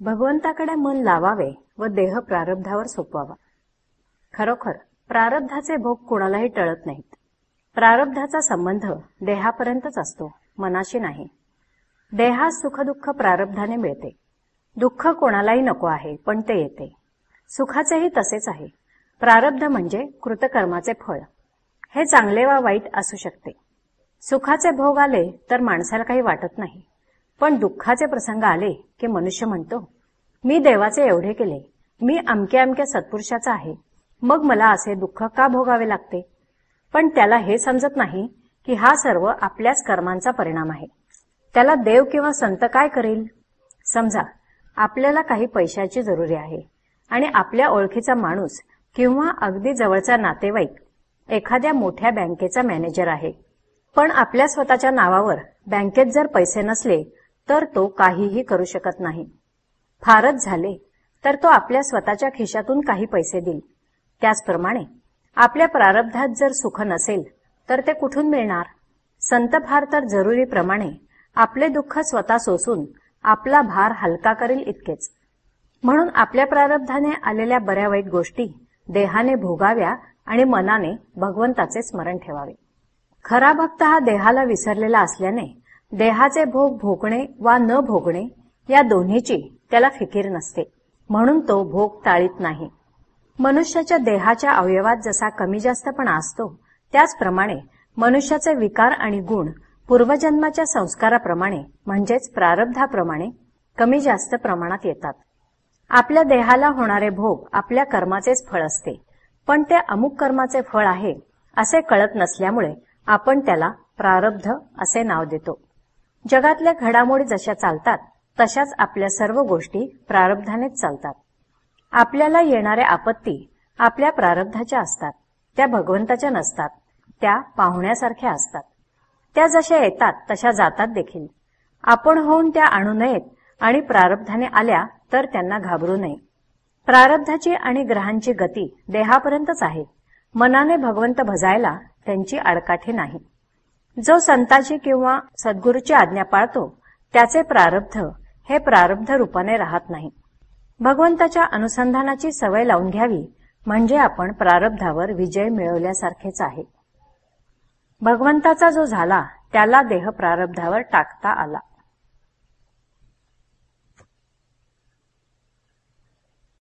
भगवंताकडे मन लावावे व देह प्रारब्धावर सोपवावा. खरोखर प्रारब्धाचे भोग कोणालाही टळत नाहीत. प्रारब्धाचा संबंध देहापर्यंतच असतो मनाशी नाही. देहात सुखदुःख प्रारब्धाने मिळते. दुःख कोणालाही नको आहे पण ते येते. सुखाचेही तसेच आहे. प्रारब्ध म्हणजे कृतकर्माचे फळ. हे चांगले वा वाईट असू शकते. सुखाचे भोग आले तर माणसाला काही वाटत नाही. पण दुःखाचे प्रसंग आले की मनुष्य म्हणतो मी देवाचे एवढे केले. मी अमक्या अमक्या सत्पुरुषाचा आहे. मग मला असे दुःख का भोगावे लागते? पण त्याला हे समजत नाही की हा सर्व आपल्याच कर्मांचा परिणाम आहे. त्याला देव किंवा संत काय करेल? समजा आपल्याला काही पैशाची जरुरी आहे आणि आपल्या ओळखीचा माणूस किंवा अगदी जवळचा नातेवाईक एखाद्या मोठ्या बँकेचा मॅनेजर आहे. पण आपल्या स्वतःच्या नावावर बँकेत जर पैसे नसले तर तो काहीही करू शकत नाही. फारच झाले तर तो आपल्या स्वतःच्या खिशातून काही पैसे देईल. त्याचप्रमाणे आपल्या प्रारब्धात जर सुख नसेल तर ते कुठून मिळणार? संत फार तर जरुरीप्रमाणे आपले दुःख स्वतः सोसून आपला भार हलका करेल इतकेच. म्हणून आपल्या प्रारब्धाने आलेल्या बऱ्या वाईट गोष्टी देहाने भोगाव्या आणि मनाने भगवंताचे स्मरण ठेवावे. खरा भक्त हा देहाला विसरलेला असल्याने देहाचे भोग भोगणे वा न भोगणे या दोन्हीची त्याला फिकीर नसते. म्हणून तो भोग टाळीत नाही. मनुष्याच्या देहाच्या अवयवात जसा कमी जास्तपणा असतो त्याचप्रमाणे मनुष्याचे विकार आणि गुण पूर्वजन्माच्या संस्काराप्रमाणे म्हणजेच प्रारब्धाप्रमाणे कमी जास्त प्रमाणात येतात. आपल्या देहाला होणारे भोग आपल्या कर्माचेच फळ असते पण ते अमुक कर्माचे फळ आहे असे कळत नसल्यामुळे आपण त्याला प्रारब्ध असे नाव देतो. जगातल्या घडामोडी जशा चालतात तशाच आपल्या सर्व गोष्टी प्रारब्धानेच चालतात. आपल्याला येणाऱ्या आपत्ती आपल्या प्रारब्धाच्या असतात. त्या भगवंताच्या नसतात. त्या पाहुण्यासारख्या असतात. त्या जशा येतात तशा जातात देखील. आपण होऊन त्या आणू नयेत आणि प्रारब्धाने आल्या तर त्यांना घाबरू नये. प्रारब्धाची आणि ग्रहांची गती देहापर्यंतच आहे. मनाने भगवंत भजायला त्यांची आडकाठी नाही. जो संताची किंवा सद्गुरूची आज्ञा पाळतो त्याचे प्रारब्ध हे प्रारब्ध रूपाने राहत नाही. भगवंताच्या अनुसंधानाची सवय लावून घ्यावी म्हणजे आपण प्रारब्धावर विजय मिळवल्यासारखेच आहे. भगवंताचा जो झाला त्याला देह प्रारब्धावर टाकता आला.